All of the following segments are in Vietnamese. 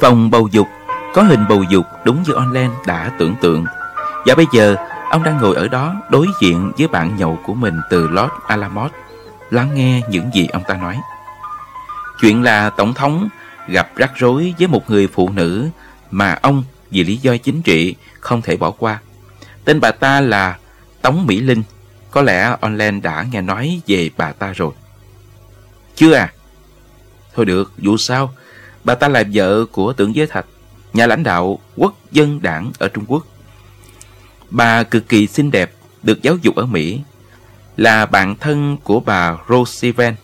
Phòng bầu dục có hình bầu dục đúng như Online đã tưởng tượng. Và bây giờ, ông đang ngồi ở đó đối diện với bạn nhậu của mình từ Los Alamos, lắng nghe những gì ông ta nói. Chuyện là Tổng thống gặp rắc rối với một người phụ nữ mà ông vì lý do chính trị không thể bỏ qua. Tên bà ta là Tống Mỹ Linh. Có lẽ online đã nghe nói về bà ta rồi. Chưa à? Thôi được, dù sao, bà ta là vợ của tưởng giới thạch, nhà lãnh đạo quốc dân đảng ở Trung Quốc. Bà cực kỳ xinh đẹp, được giáo dục ở Mỹ, là bạn thân của bà Roosevelt.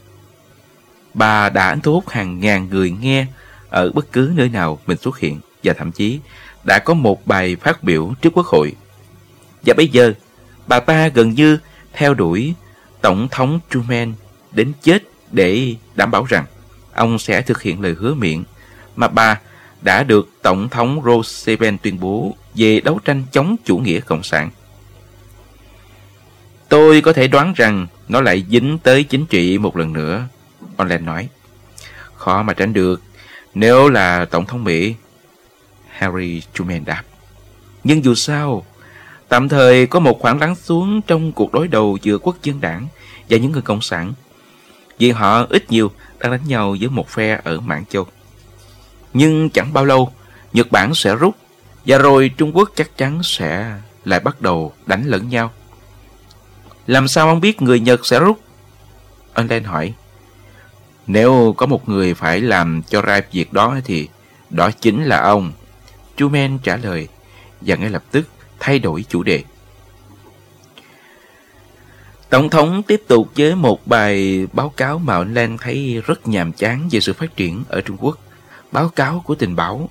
Bà đã thu hút hàng ngàn người nghe ở bất cứ nơi nào mình xuất hiện và thậm chí đã có một bài phát biểu trước quốc hội. Và bây giờ, bà ta gần như theo đuổi Tổng thống Truman đến chết để đảm bảo rằng ông sẽ thực hiện lời hứa miệng mà bà đã được Tổng thống Roosevelt tuyên bố về đấu tranh chống chủ nghĩa cộng sản. Tôi có thể đoán rằng nó lại dính tới chính trị một lần nữa, Orland nói. Khó mà tránh được nếu là Tổng thống Mỹ. Harry Truman đáp. Nhưng dù sao, tạm thời có một khoảng lắng xuống trong cuộc đối đầu giữa quốc dân đảng và những người cộng sản. Vì họ ít nhiều đang đánh nhau với một phe ở Mãn Châu. Nhưng chẳng bao lâu, Nhật Bản sẽ rút và rồi Trung Quốc chắc chắn sẽ lại bắt đầu đánh lẫn nhau. Làm sao ông biết người Nhật sẽ rút? Anh Len hỏi. Nếu có một người phải làm cho ra việc đó thì đó chính là ông. Truman trả lời và ngay lập tức thay đổi chủ đề. Tổng thống tiếp tục với một bài báo cáo mà anh Lan thấy rất nhàm chán về sự phát triển ở Trung Quốc. Báo cáo của tình báo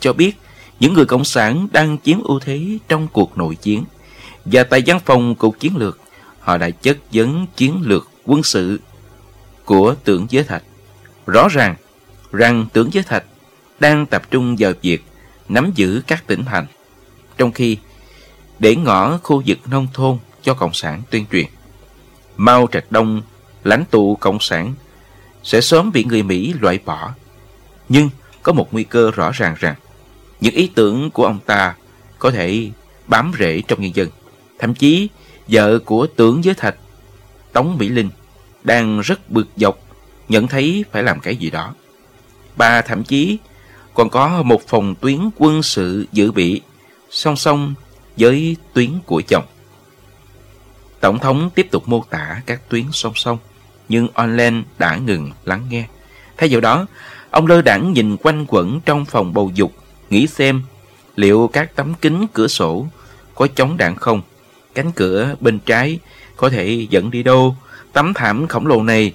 cho biết những người Cộng sản đang chiếm ưu thế trong cuộc nội chiến và tại văn phòng Cục Chiến lược họ đã chất vấn chiến lược quân sự của tưởng giới thạch. Rõ ràng rằng tưởng giới thạch đang tập trung vào việc nắm giữ các tỉnh thành, trong khi để ngõ khu vực nông thôn cho Cộng sản tuyên truyền. Mao Trạch Đông, lãnh tụ Cộng sản, sẽ sớm bị người Mỹ loại bỏ. Nhưng có một nguy cơ rõ ràng rằng những ý tưởng của ông ta có thể bám rễ trong nhân dân. Thậm chí vợ của tướng giới thạch, Tống Mỹ Linh, đang rất bực dọc nhận thấy phải làm cái gì đó. Bà thậm chí còn có một phòng tuyến quân sự dự bị song song với tuyến của chồng. Tổng thống tiếp tục mô tả các tuyến song song, nhưng online đã ngừng lắng nghe. Thay vào đó, ông lơ đãng nhìn quanh quẩn trong phòng bầu dục, nghĩ xem liệu các tấm kính cửa sổ có chống đạn không, cánh cửa bên trái có thể dẫn đi đâu, tấm thảm khổng lồ này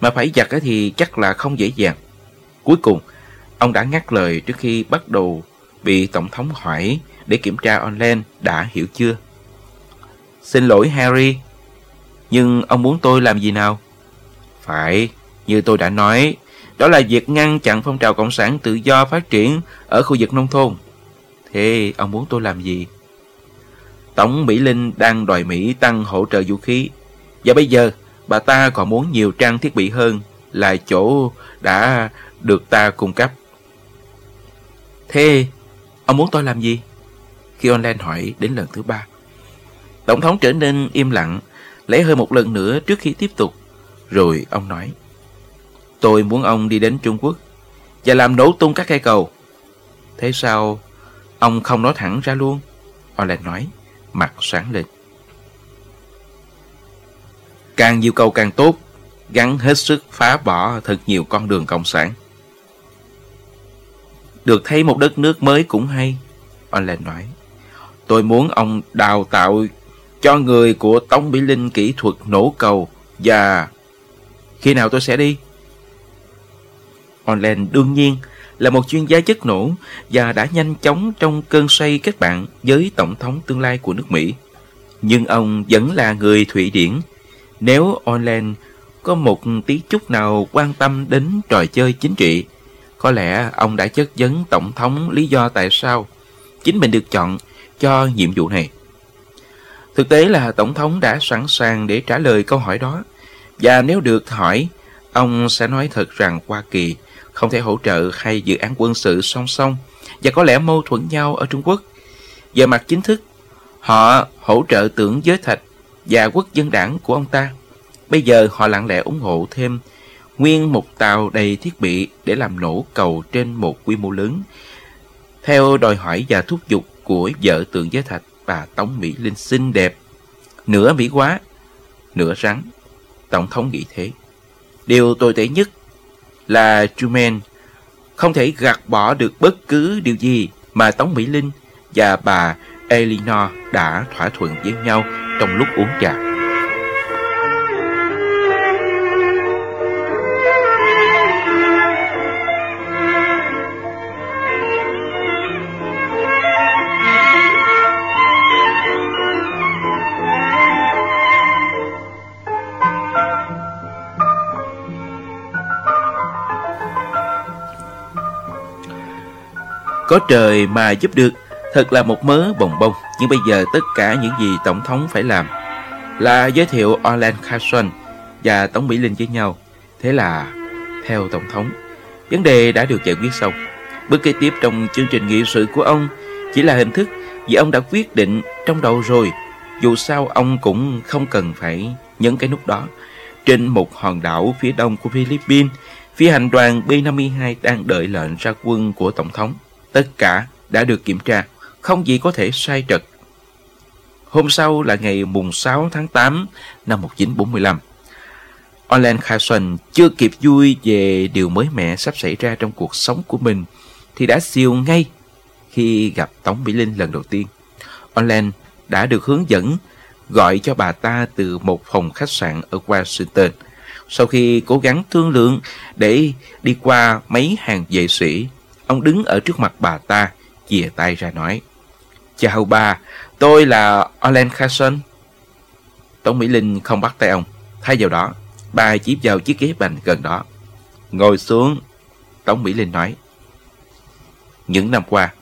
mà phải giặt thì chắc là không dễ dàng. Cuối cùng, ông đã ngắt lời trước khi bắt đầu bị Tổng thống hỏi để kiểm tra online đã hiểu chưa. Xin lỗi Harry, nhưng ông muốn tôi làm gì nào? Phải, như tôi đã nói, đó là việc ngăn chặn phong trào cộng sản tự do phát triển ở khu vực nông thôn. Thế ông muốn tôi làm gì? Tổng Mỹ Linh đang đòi Mỹ tăng hỗ trợ vũ khí. Và bây giờ, bà ta còn muốn nhiều trang thiết bị hơn là chỗ đã được ta cung cấp. Thế, ông muốn tôi làm gì? Khi online hỏi đến lần thứ ba. Tổng thống trở nên im lặng, lấy hơi một lần nữa trước khi tiếp tục. Rồi ông nói, tôi muốn ông đi đến Trung Quốc và làm nổ tung các cây cầu. Thế sao ông không nói thẳng ra luôn? Online nói, mặt sáng lên. Càng nhiều cầu càng tốt, gắn hết sức phá bỏ thật nhiều con đường cộng sản. Được thấy một đất nước mới cũng hay, Online nói. Tôi muốn ông đào tạo cho người của Tống Mỹ Linh kỹ thuật nổ cầu và khi nào tôi sẽ đi? Online đương nhiên là một chuyên gia chất nổ và đã nhanh chóng trong cơn say kết bạn với Tổng thống tương lai của nước Mỹ. Nhưng ông vẫn là người Thụy Điển. Nếu Online có một tí chút nào quan tâm đến trò chơi chính trị, có lẽ ông đã chất vấn Tổng thống lý do tại sao chính mình được chọn cho nhiệm vụ này. Thực tế là Tổng thống đã sẵn sàng để trả lời câu hỏi đó. Và nếu được hỏi, ông sẽ nói thật rằng Hoa Kỳ không thể hỗ trợ hai dự án quân sự song song và có lẽ mâu thuẫn nhau ở Trung Quốc. Về mặt chính thức, họ hỗ trợ tưởng giới thạch và quốc dân đảng của ông ta. Bây giờ họ lặng lẽ ủng hộ thêm nguyên một tàu đầy thiết bị để làm nổ cầu trên một quy mô lớn. Theo đòi hỏi và thúc giục của vợ tượng giới thạch bà Tống Mỹ Linh xinh đẹp, nửa Mỹ quá, nửa rắn. Tổng thống nghĩ thế. Điều tồi tệ nhất là Truman không thể gạt bỏ được bất cứ điều gì mà Tống Mỹ Linh và bà elinor đã thỏa thuận với nhau trong lúc uống trà. Có trời mà giúp được, Thật là một mớ bồng bông. Nhưng bây giờ tất cả những gì Tổng thống phải làm Là giới thiệu Orland Carson Và Tổng Mỹ Linh với nhau. Thế là theo Tổng thống. Vấn đề đã được giải quyết xong. Bước kế tiếp trong chương trình nghị sự của ông Chỉ là hình thức Vì ông đã quyết định trong đầu rồi. Dù sao ông cũng không cần phải nhấn cái nút đó. Trên một hòn đảo phía đông của Philippines, Phi hành đoàn B-52 đang đợi lệnh ra quân của Tổng thống. Tất cả đã được kiểm tra, không gì có thể sai trật. Hôm sau là ngày mùng 6 tháng 8 năm 1945. Orland Carson chưa kịp vui về điều mới mẻ sắp xảy ra trong cuộc sống của mình thì đã siêu ngay khi gặp Tống Mỹ Linh lần đầu tiên. Orland đã được hướng dẫn gọi cho bà ta từ một phòng khách sạn ở Washington. Sau khi cố gắng thương lượng để đi qua mấy hàng vệ sĩ Ông đứng ở trước mặt bà ta, chìa tay ra nói. Chào bà, tôi là Olen Carson. Tống Mỹ Linh không bắt tay ông. Thay vào đó, bà chỉ vào chiếc ghế bành gần đó. Ngồi xuống, Tống Mỹ Linh nói. Những năm qua,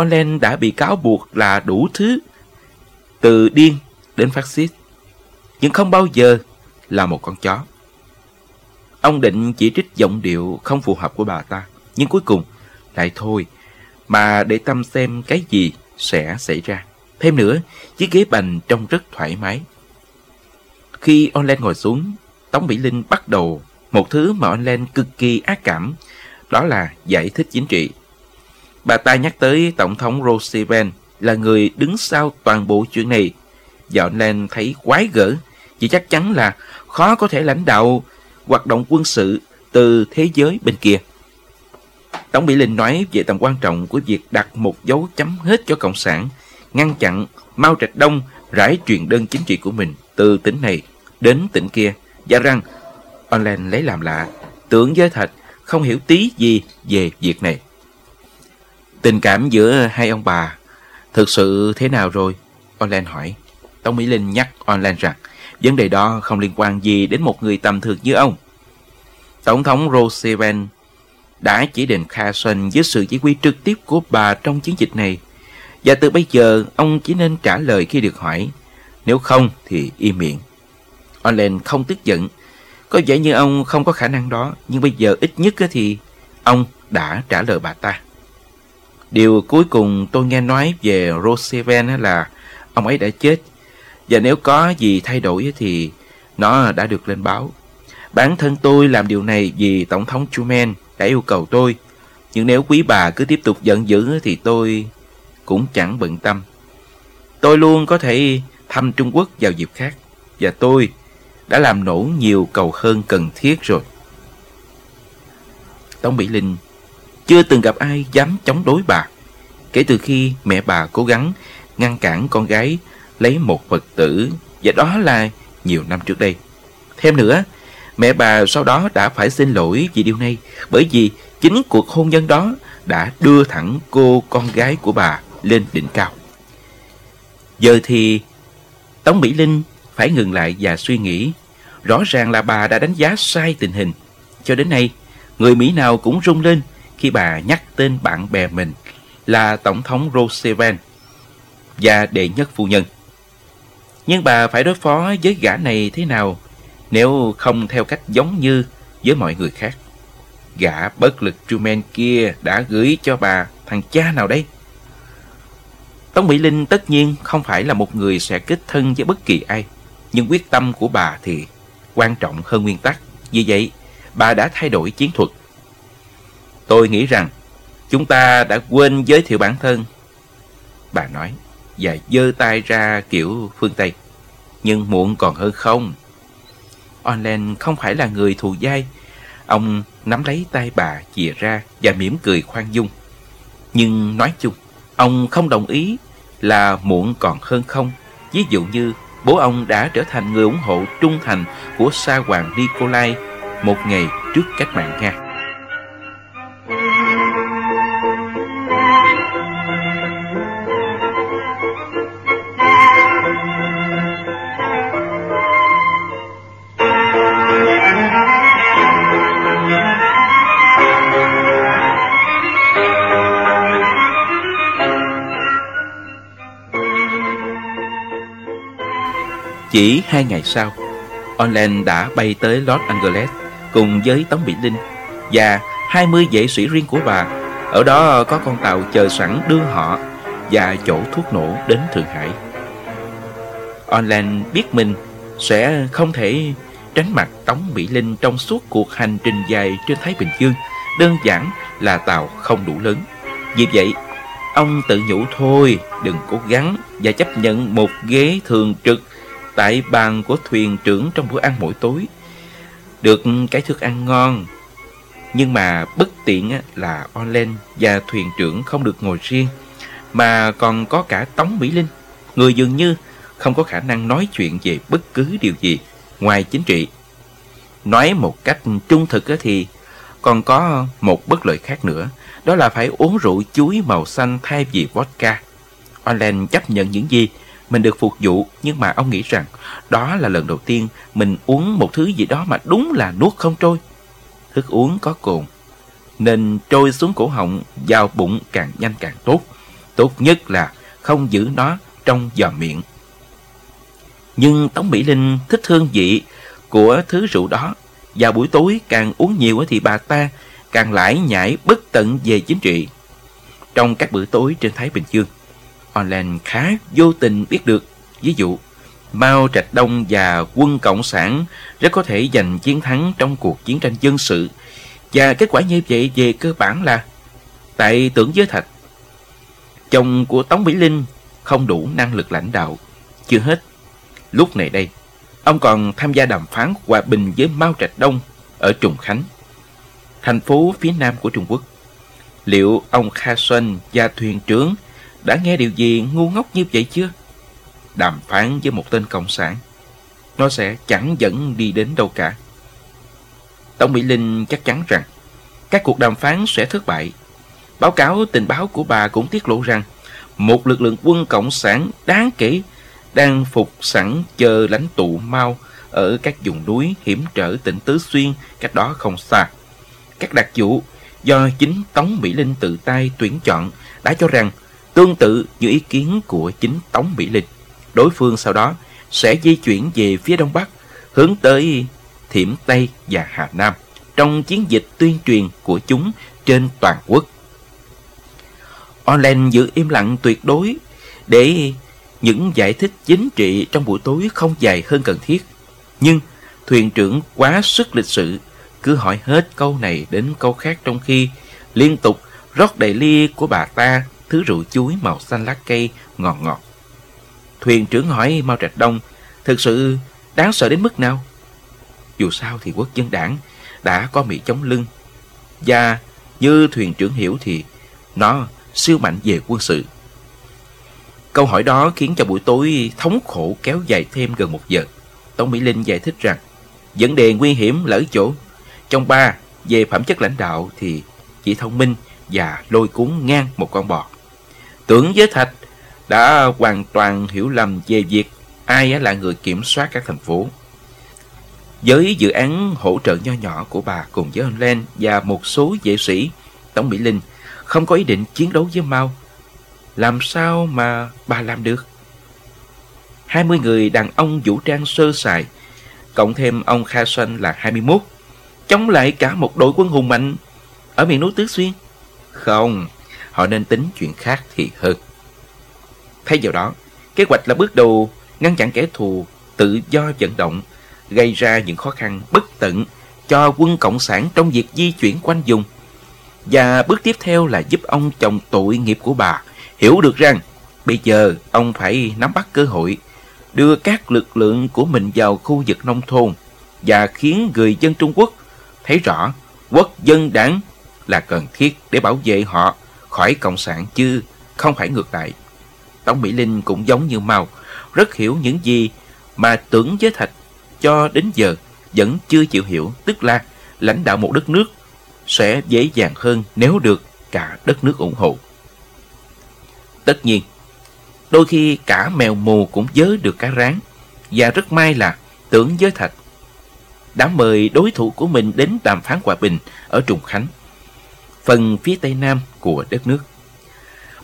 Olen đã bị cáo buộc là đủ thứ, từ điên đến phát xít, nhưng không bao giờ là một con chó. Ông định chỉ trích giọng điệu không phù hợp của bà ta, nhưng cuối cùng lại thôi, mà để tâm xem cái gì sẽ xảy ra. Thêm nữa, chiếc ghế bành trông rất thoải mái. Khi online ngồi xuống, Tống Mỹ Linh bắt đầu một thứ mà online cực kỳ ác cảm, đó là giải thích chính trị. Bà ta nhắc tới Tổng thống Roosevelt là người đứng sau toàn bộ chuyện này. Và online thấy quái gở, chỉ chắc chắn là khó có thể lãnh đạo hoạt động quân sự từ thế giới bên kia. Tổng Mỹ Linh nói về tầm quan trọng của việc đặt một dấu chấm hết cho Cộng sản, ngăn chặn Mao Trạch Đông rải truyền đơn chính trị của mình từ tỉnh này đến tỉnh kia, và rằng Online lấy làm lạ, tưởng giới thạch không hiểu tí gì về việc này. Tình cảm giữa hai ông bà thực sự thế nào rồi? Online hỏi. Tống Mỹ Linh nhắc Online rằng vấn đề đó không liên quan gì đến một người tầm thường như ông. Tổng thống Roosevelt đã chỉ định Carson với sự chỉ huy trực tiếp của bà trong chiến dịch này. Và từ bây giờ, ông chỉ nên trả lời khi được hỏi. Nếu không thì im miệng. Orlen không tức giận. Có vẻ như ông không có khả năng đó, nhưng bây giờ ít nhất thì ông đã trả lời bà ta. Điều cuối cùng tôi nghe nói về Roosevelt là ông ấy đã chết. Và nếu có gì thay đổi thì nó đã được lên báo. Bản thân tôi làm điều này vì Tổng thống Truman đã yêu cầu tôi. Nhưng nếu quý bà cứ tiếp tục giận dữ thì tôi cũng chẳng bận tâm. Tôi luôn có thể thăm Trung Quốc vào dịp khác. Và tôi đã làm nổ nhiều cầu hơn cần thiết rồi. Tống Mỹ Linh chưa từng gặp ai dám chống đối bà. Kể từ khi mẹ bà cố gắng ngăn cản con gái lấy một phật tử và đó là nhiều năm trước đây. Thêm nữa, Mẹ bà sau đó đã phải xin lỗi vì điều này bởi vì chính cuộc hôn nhân đó đã đưa thẳng cô con gái của bà lên đỉnh cao. Giờ thì Tống Mỹ Linh phải ngừng lại và suy nghĩ. Rõ ràng là bà đã đánh giá sai tình hình. Cho đến nay, người Mỹ nào cũng rung lên khi bà nhắc tên bạn bè mình là Tổng thống Roosevelt và đệ nhất phu nhân. Nhưng bà phải đối phó với gã này thế nào nếu không theo cách giống như với mọi người khác. Gã bất lực Truman kia đã gửi cho bà thằng cha nào đây? Tống Mỹ Linh tất nhiên không phải là một người sẽ kết thân với bất kỳ ai. Nhưng quyết tâm của bà thì quan trọng hơn nguyên tắc. Vì vậy, bà đã thay đổi chiến thuật. Tôi nghĩ rằng chúng ta đã quên giới thiệu bản thân. Bà nói và giơ tay ra kiểu phương Tây. Nhưng muộn còn hơn không. Orlen không phải là người thù dai. Ông nắm lấy tay bà chìa ra và mỉm cười khoan dung. Nhưng nói chung, ông không đồng ý là muộn còn hơn không. Ví dụ như bố ông đã trở thành người ủng hộ trung thành của sa hoàng Nikolai một ngày trước cách mạng Nga. Chỉ hai ngày sau, Orland đã bay tới Los Angeles cùng với Tống Mỹ Linh và 20 vệ sĩ riêng của bà. Ở đó có con tàu chờ sẵn đưa họ và chỗ thuốc nổ đến Thượng Hải. Orland biết mình sẽ không thể tránh mặt Tống Mỹ Linh trong suốt cuộc hành trình dài trên Thái Bình Dương. Đơn giản là tàu không đủ lớn. Vì vậy, ông tự nhủ thôi, đừng cố gắng và chấp nhận một ghế thường trực tại bàn của thuyền trưởng trong bữa ăn mỗi tối. Được cái thức ăn ngon, nhưng mà bất tiện là Olen và thuyền trưởng không được ngồi riêng, mà còn có cả Tống Mỹ Linh, người dường như không có khả năng nói chuyện về bất cứ điều gì ngoài chính trị. Nói một cách trung thực thì còn có một bất lợi khác nữa, đó là phải uống rượu chuối màu xanh thay vì vodka. Olen chấp nhận những gì mình được phục vụ nhưng mà ông nghĩ rằng đó là lần đầu tiên mình uống một thứ gì đó mà đúng là nuốt không trôi. Thức uống có cồn nên trôi xuống cổ họng vào bụng càng nhanh càng tốt. Tốt nhất là không giữ nó trong giò miệng. Nhưng Tống Mỹ Linh thích hương vị của thứ rượu đó. và buổi tối càng uống nhiều thì bà ta càng lãi nhảy bất tận về chính trị. Trong các bữa tối trên Thái Bình Dương, Orlan khá vô tình biết được. Ví dụ, Mao Trạch Đông và quân Cộng sản rất có thể giành chiến thắng trong cuộc chiến tranh dân sự. Và kết quả như vậy về cơ bản là tại tưởng giới thạch. Chồng của Tống Mỹ Linh không đủ năng lực lãnh đạo. Chưa hết, lúc này đây, ông còn tham gia đàm phán hòa bình với Mao Trạch Đông ở Trùng Khánh, thành phố phía nam của Trung Quốc. Liệu ông Kha Xuân và thuyền trưởng đã nghe điều gì ngu ngốc như vậy chưa? Đàm phán với một tên cộng sản, nó sẽ chẳng dẫn đi đến đâu cả. Tổng Mỹ Linh chắc chắn rằng các cuộc đàm phán sẽ thất bại. Báo cáo tình báo của bà cũng tiết lộ rằng một lực lượng quân cộng sản đáng kể đang phục sẵn chờ lãnh tụ Mao ở các vùng núi hiểm trở tỉnh Tứ Xuyên cách đó không xa. Các đặc vụ do chính Tống Mỹ Linh tự tay tuyển chọn đã cho rằng Tương tự như ý kiến của chính Tống Mỹ Linh, đối phương sau đó sẽ di chuyển về phía Đông Bắc, hướng tới Thiểm Tây và Hà Nam trong chiến dịch tuyên truyền của chúng trên toàn quốc. Orlen giữ im lặng tuyệt đối để những giải thích chính trị trong buổi tối không dài hơn cần thiết. Nhưng thuyền trưởng quá sức lịch sự, cứ hỏi hết câu này đến câu khác trong khi liên tục rót đầy ly của bà ta thứ rượu chuối màu xanh lá cây ngọt ngọt. Thuyền trưởng hỏi Mao Trạch Đông, thực sự đáng sợ đến mức nào? Dù sao thì quốc dân đảng đã có Mỹ chống lưng. Và như thuyền trưởng hiểu thì nó siêu mạnh về quân sự. Câu hỏi đó khiến cho buổi tối thống khổ kéo dài thêm gần một giờ. Tống Mỹ Linh giải thích rằng vấn đề nguy hiểm lỡ ở chỗ. Trong ba, về phẩm chất lãnh đạo thì chỉ thông minh và lôi cuốn ngang một con bò. Tưởng với Thạch đã hoàn toàn hiểu lầm về việc ai là người kiểm soát các thành phố. Với dự án hỗ trợ nho nhỏ của bà cùng với ông Len và một số vệ sĩ, Tổng Mỹ Linh không có ý định chiến đấu với Mao. Làm sao mà bà làm được? 20 người đàn ông vũ trang sơ sài, cộng thêm ông Kha Xuân là 21. chống lại cả một đội quân hùng mạnh ở miền núi Tứ Xuyên. Không, họ nên tính chuyện khác thì hơn. Thay vào đó, kế hoạch là bước đầu ngăn chặn kẻ thù tự do vận động, gây ra những khó khăn bất tận cho quân Cộng sản trong việc di chuyển quanh vùng. Và bước tiếp theo là giúp ông chồng tội nghiệp của bà hiểu được rằng bây giờ ông phải nắm bắt cơ hội đưa các lực lượng của mình vào khu vực nông thôn và khiến người dân Trung Quốc thấy rõ quốc dân đảng là cần thiết để bảo vệ họ khỏi Cộng sản chứ không phải ngược lại. Tống Mỹ Linh cũng giống như Mao, rất hiểu những gì mà tưởng với Thạch cho đến giờ vẫn chưa chịu hiểu, tức là lãnh đạo một đất nước sẽ dễ dàng hơn nếu được cả đất nước ủng hộ. Tất nhiên, đôi khi cả mèo mù cũng dớ được cá rán, và rất may là tưởng giới Thạch đã mời đối thủ của mình đến đàm phán hòa bình ở Trùng Khánh, phần phía tây nam của đất nước.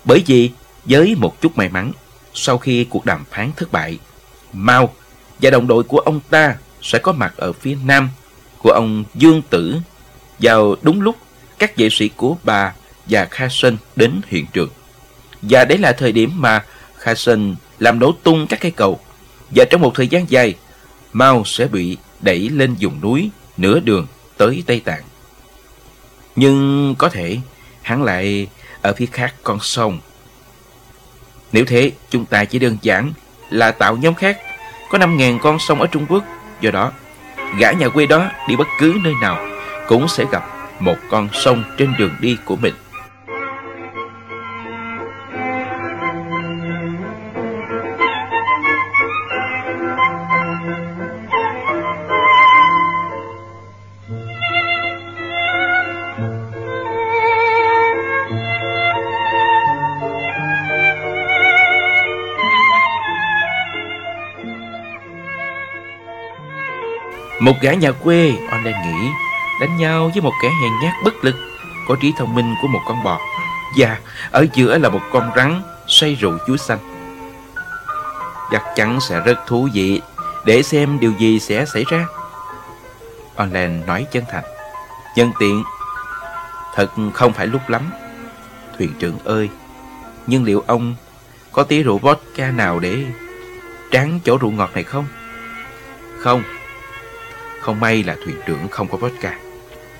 Bởi vì với một chút may mắn, sau khi cuộc đàm phán thất bại, Mao và đồng đội của ông ta sẽ có mặt ở phía nam của ông Dương Tử vào đúng lúc các vệ sĩ của bà và Kha Sơn đến hiện trường. Và đấy là thời điểm mà Kha Sơn làm nổ tung các cây cầu và trong một thời gian dài Mao sẽ bị đẩy lên vùng núi nửa đường tới Tây Tạng. Nhưng có thể hắn lại ở phía khác con sông. Nếu thế, chúng ta chỉ đơn giản là tạo nhóm khác. Có 5.000 con sông ở Trung Quốc. Do đó, gã nhà quê đó đi bất cứ nơi nào cũng sẽ gặp một con sông trên đường đi của mình. Một gã nhà quê, ông đang nghĩ, đánh nhau với một kẻ hèn nhát bất lực, có trí thông minh của một con bò. Và ở giữa là một con rắn say rượu chuối xanh. Chắc chắn sẽ rất thú vị để xem điều gì sẽ xảy ra. Online nói chân thành. Nhân tiện, thật không phải lúc lắm. Thuyền trưởng ơi, nhưng liệu ông có tí rượu vodka nào để tráng chỗ rượu ngọt này không? Không, không may là thuyền trưởng không có vodka.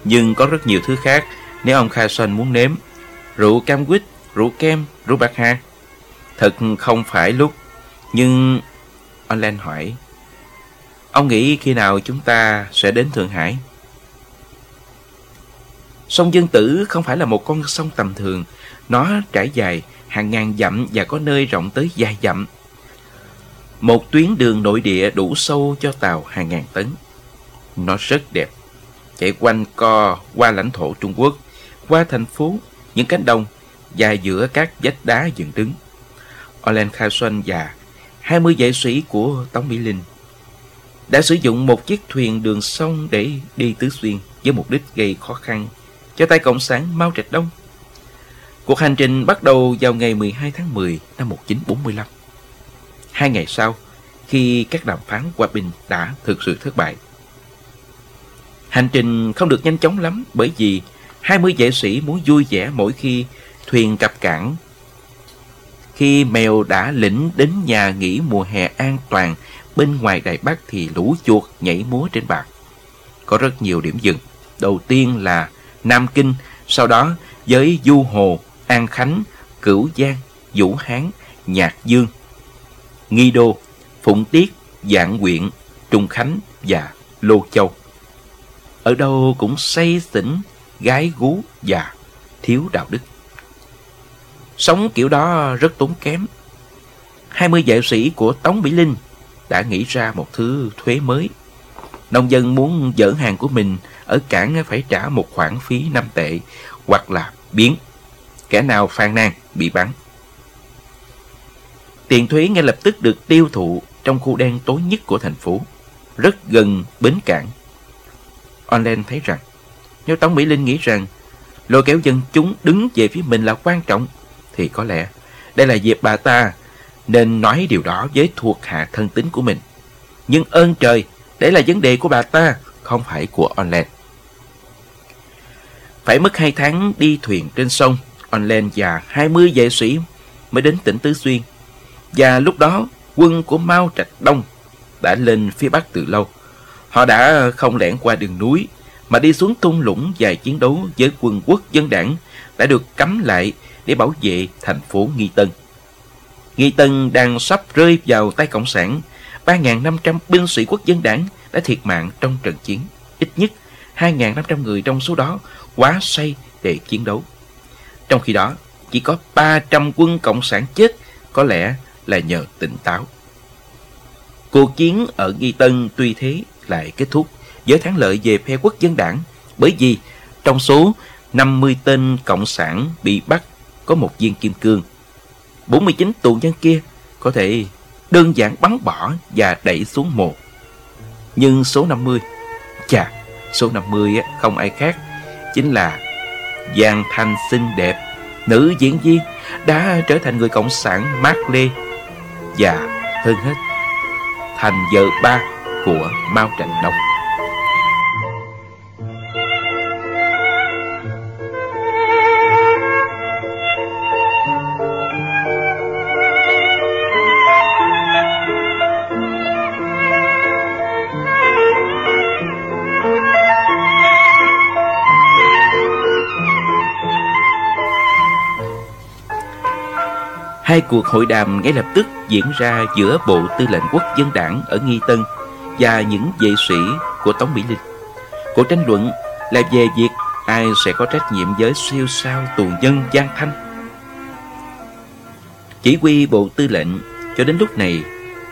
Nhưng có rất nhiều thứ khác nếu ông Carson muốn nếm. Rượu cam quýt, rượu kem, rượu bạc hà. Thật không phải lúc. Nhưng... Online hỏi. Ông nghĩ khi nào chúng ta sẽ đến Thượng Hải? Sông Dương Tử không phải là một con sông tầm thường. Nó trải dài hàng ngàn dặm và có nơi rộng tới vài dặm. Một tuyến đường nội địa đủ sâu cho tàu hàng ngàn tấn. Nó rất đẹp. Chạy quanh co qua lãnh thổ Trung Quốc, qua thành phố, những cánh đồng và giữa các vách đá dựng đứng. Olen Khai Xuân và 20 vệ sĩ của Tống Mỹ Linh đã sử dụng một chiếc thuyền đường sông để đi tứ xuyên với mục đích gây khó khăn cho tay Cộng sản Mao Trạch Đông. Cuộc hành trình bắt đầu vào ngày 12 tháng 10 năm 1945. Hai ngày sau, khi các đàm phán hòa bình đã thực sự thất bại, Hành trình không được nhanh chóng lắm bởi vì 20 vệ sĩ muốn vui vẻ mỗi khi thuyền cập cảng. Khi mèo đã lĩnh đến nhà nghỉ mùa hè an toàn bên ngoài Đài Bắc thì lũ chuột nhảy múa trên bạc. Có rất nhiều điểm dừng. Đầu tiên là Nam Kinh, sau đó với Du Hồ, An Khánh, Cửu Giang, Vũ Hán, Nhạc Dương, Nghi Đô, Phụng Tiết, Dạng Quyện, Trung Khánh và Lô Châu ở đâu cũng say xỉn, gái gú và thiếu đạo đức. Sống kiểu đó rất tốn kém. 20 vệ sĩ của Tống Mỹ Linh đã nghĩ ra một thứ thuế mới. Nông dân muốn dỡ hàng của mình ở cảng phải trả một khoản phí 5 tệ hoặc là biến. Kẻ nào phàn nàn bị bắn. Tiền thuế ngay lập tức được tiêu thụ trong khu đen tối nhất của thành phố, rất gần bến cảng Orlen thấy rằng nếu Tống Mỹ Linh nghĩ rằng lôi kéo dân chúng đứng về phía mình là quan trọng thì có lẽ đây là dịp bà ta nên nói điều đó với thuộc hạ thân tín của mình. Nhưng ơn trời, đấy là vấn đề của bà ta, không phải của Orlen. Phải mất hai tháng đi thuyền trên sông, Orlen và 20 vệ sĩ mới đến tỉnh Tứ Xuyên. Và lúc đó, quân của Mao Trạch Đông đã lên phía Bắc từ lâu. Họ đã không lẻn qua đường núi, mà đi xuống thung lũng và chiến đấu với quân quốc dân đảng đã được cấm lại để bảo vệ thành phố Nghi Tân. Nghi Tân đang sắp rơi vào tay Cộng sản, 3.500 binh sĩ quốc dân đảng đã thiệt mạng trong trận chiến. Ít nhất 2.500 người trong số đó quá say để chiến đấu. Trong khi đó, chỉ có 300 quân Cộng sản chết, có lẽ là nhờ tỉnh táo. Cuộc chiến ở Nghi Tân tuy thế lại kết thúc với thắng lợi về phe quốc dân đảng bởi vì trong số 50 tên Cộng sản bị bắt có một viên kim cương. 49 tù nhân kia có thể đơn giản bắn bỏ và đẩy xuống mồ. Nhưng số 50, chà, số 50 không ai khác, chính là Giang Thanh xinh đẹp, nữ diễn viên đã trở thành người cộng sản Mác Lê và hơn hết thành vợ ba của Mao Trạch Đông. Hai cuộc hội đàm ngay lập tức diễn ra giữa Bộ Tư lệnh Quốc dân đảng ở Nghi Tân và những vệ sĩ của Tống Mỹ Linh. Cuộc tranh luận là về việc ai sẽ có trách nhiệm với siêu sao tù nhân Giang Thanh. Chỉ huy Bộ Tư lệnh cho đến lúc này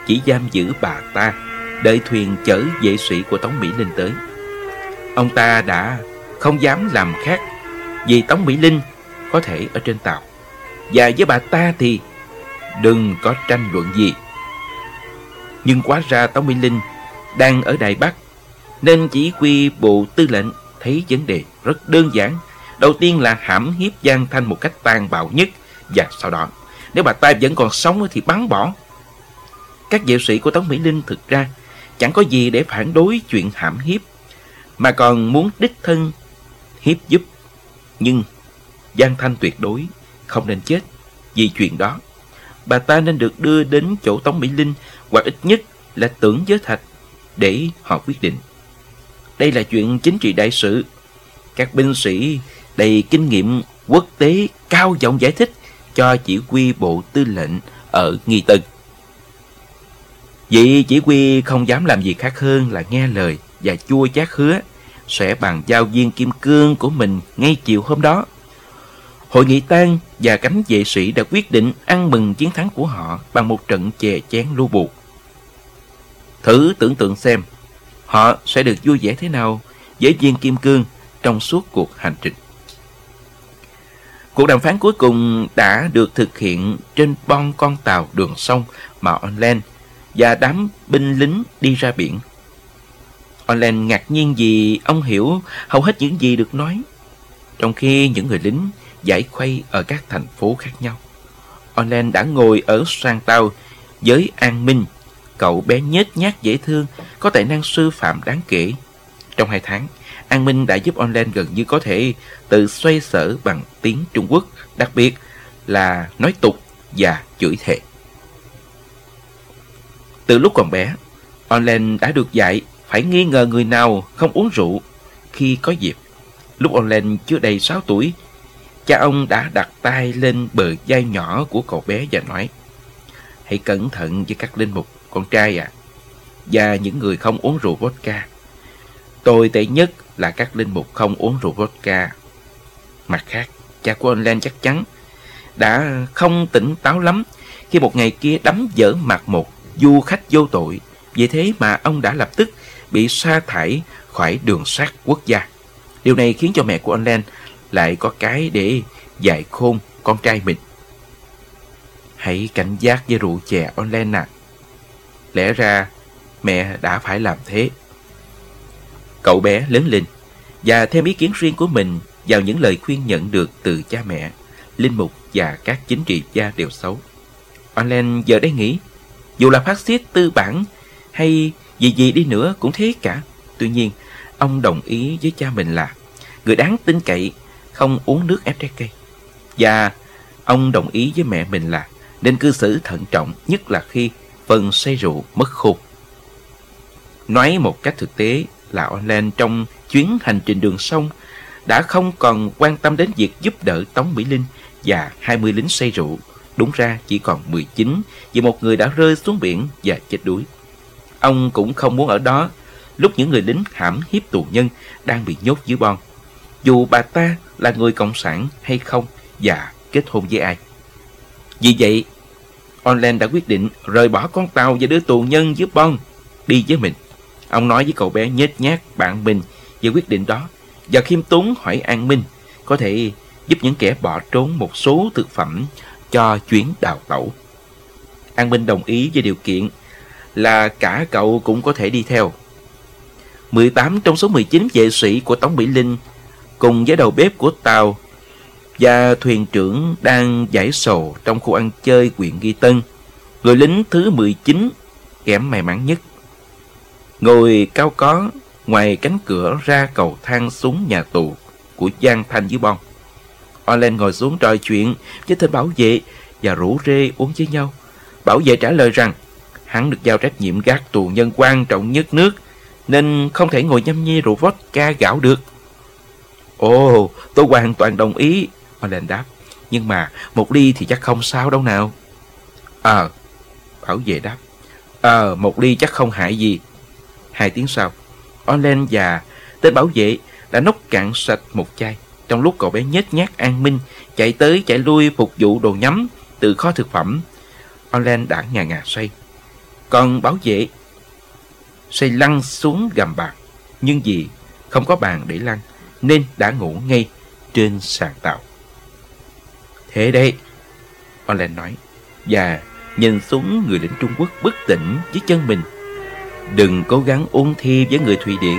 chỉ giam giữ bà ta, đợi thuyền chở vệ sĩ của Tống Mỹ Linh tới. Ông ta đã không dám làm khác vì Tống Mỹ Linh có thể ở trên tàu. Và với bà ta thì đừng có tranh luận gì. Nhưng quá ra Tống Mỹ Linh đang ở Đài Bắc, nên chỉ huy bộ tư lệnh thấy vấn đề rất đơn giản. Đầu tiên là hãm hiếp Giang Thanh một cách tàn bạo nhất, và sau đó, nếu bà ta vẫn còn sống thì bắn bỏ. Các vệ sĩ của Tống Mỹ Linh thực ra chẳng có gì để phản đối chuyện hãm hiếp, mà còn muốn đích thân hiếp giúp. Nhưng Giang Thanh tuyệt đối không nên chết vì chuyện đó. Bà ta nên được đưa đến chỗ Tống Mỹ Linh hoặc ít nhất là tưởng giới thạch để họ quyết định. Đây là chuyện chính trị đại sự. Các binh sĩ đầy kinh nghiệm quốc tế cao giọng giải thích cho chỉ huy bộ tư lệnh ở Nghi Tân. Vị chỉ huy không dám làm gì khác hơn là nghe lời và chua chát hứa sẽ bàn giao viên kim cương của mình ngay chiều hôm đó. Hội nghị tan và cánh vệ sĩ đã quyết định ăn mừng chiến thắng của họ bằng một trận chè chén lưu buộc. Thử tưởng tượng xem, họ sẽ được vui vẻ thế nào với viên kim cương trong suốt cuộc hành trình. Cuộc đàm phán cuối cùng đã được thực hiện trên bon con tàu đường sông mà Online và đám binh lính đi ra biển. Online ngạc nhiên vì ông hiểu hầu hết những gì được nói, trong khi những người lính giải khuây ở các thành phố khác nhau. Online đã ngồi ở sang tàu với An Minh, cậu bé nhếch nhác dễ thương, có tài năng sư phạm đáng kể. Trong hai tháng, An Minh đã giúp Online gần như có thể tự xoay sở bằng tiếng Trung Quốc, đặc biệt là nói tục và chửi thề. Từ lúc còn bé, Online đã được dạy phải nghi ngờ người nào không uống rượu khi có dịp. Lúc Online chưa đầy 6 tuổi, Cha ông đã đặt tay lên bờ vai nhỏ của cậu bé và nói Hãy cẩn thận với các linh mục, con trai à Và những người không uống rượu vodka Tôi tệ nhất là các linh mục không uống rượu vodka Mặt khác, cha của anh Len chắc chắn đã không tỉnh táo lắm khi một ngày kia đấm dở mặt một du khách vô tội. Vì thế mà ông đã lập tức bị sa thải khỏi đường sắt quốc gia. Điều này khiến cho mẹ của anh Len lại có cái để dạy khôn con trai mình. Hãy cảnh giác với rượu chè online à. Lẽ ra mẹ đã phải làm thế. Cậu bé lớn lên và thêm ý kiến riêng của mình vào những lời khuyên nhận được từ cha mẹ, linh mục và các chính trị gia đều xấu. Online giờ đây nghĩ, dù là phát xít tư bản hay gì gì đi nữa cũng thế cả. Tuy nhiên, ông đồng ý với cha mình là người đáng tin cậy không uống nước ép trái cây. Và ông đồng ý với mẹ mình là nên cư xử thận trọng, nhất là khi phần say rượu mất khôn. Nói một cách thực tế là online trong chuyến hành trình đường sông đã không còn quan tâm đến việc giúp đỡ Tống Mỹ Linh và 20 lính say rượu. Đúng ra chỉ còn 19 vì một người đã rơi xuống biển và chết đuối. Ông cũng không muốn ở đó lúc những người lính hãm hiếp tù nhân đang bị nhốt dưới bon. Dù bà ta là người cộng sản hay không và kết hôn với ai. Vì vậy, Orland đã quyết định rời bỏ con tàu và đứa tù nhân giúp bon đi với mình. Ông nói với cậu bé nhếch nhác bạn mình về quyết định đó và khiêm tốn hỏi An Minh có thể giúp những kẻ bỏ trốn một số thực phẩm cho chuyến đào tẩu. An Minh đồng ý với điều kiện là cả cậu cũng có thể đi theo. 18 trong số 19 vệ sĩ của Tống Mỹ Linh cùng với đầu bếp của tàu và thuyền trưởng đang giải sầu trong khu ăn chơi quyện Ghi Tân. Người lính thứ 19 kém may mắn nhất. Ngồi cao có ngoài cánh cửa ra cầu thang xuống nhà tù của Giang Thanh dưới bon. olen ngồi xuống trò chuyện với tên bảo vệ và rủ rê uống với nhau. Bảo vệ trả lời rằng hắn được giao trách nhiệm gác tù nhân quan trọng nhất nước nên không thể ngồi nhâm nhi rượu vodka gạo được. Ồ, tôi hoàn toàn đồng ý, Orlen đáp. Nhưng mà một ly thì chắc không sao đâu nào. Ờ, bảo vệ đáp. Ờ, một ly chắc không hại gì. Hai tiếng sau, Olen và tên bảo vệ đã nốc cạn sạch một chai. Trong lúc cậu bé nhếch nhác an minh chạy tới chạy lui phục vụ đồ nhắm từ kho thực phẩm, Olen đã ngà ngà say. Còn bảo vệ say lăn xuống gầm bàn, nhưng vì không có bàn để lăn nên đã ngủ ngay trên sàn tàu. Thế đây, Olen nói, và nhìn xuống người lính Trung Quốc bất tỉnh dưới chân mình Đừng cố gắng ôn thi với người Thụy Điển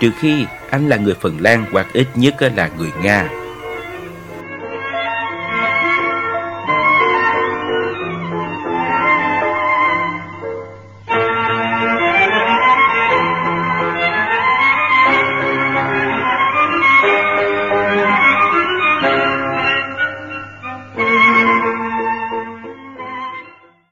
trừ khi anh là người Phần Lan hoặc ít nhất là người Nga.